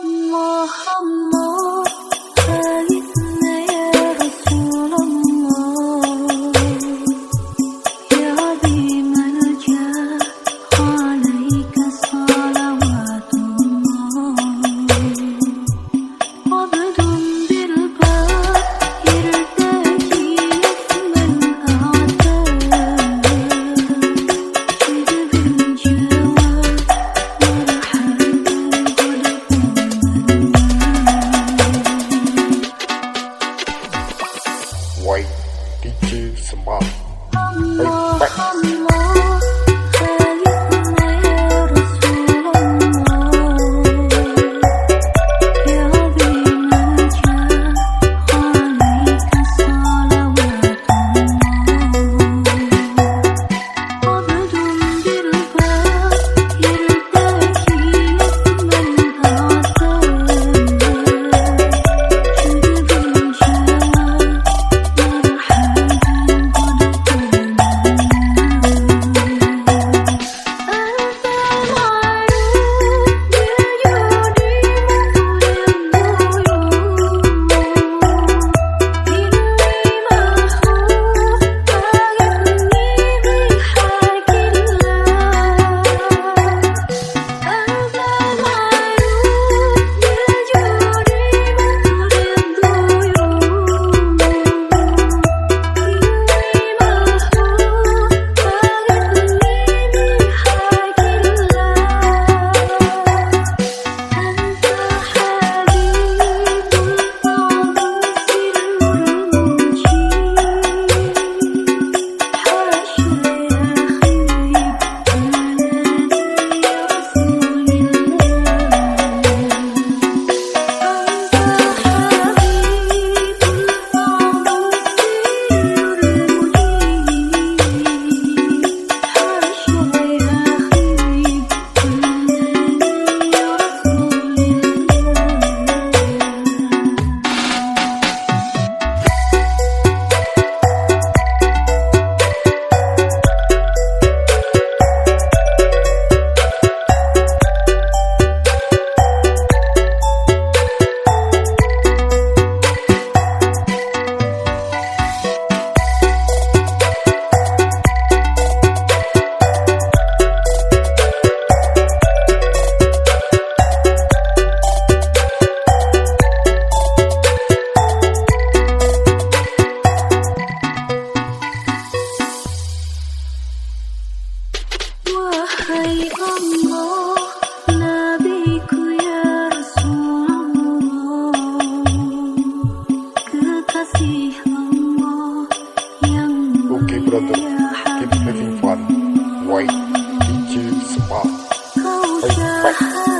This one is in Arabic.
الله الله 我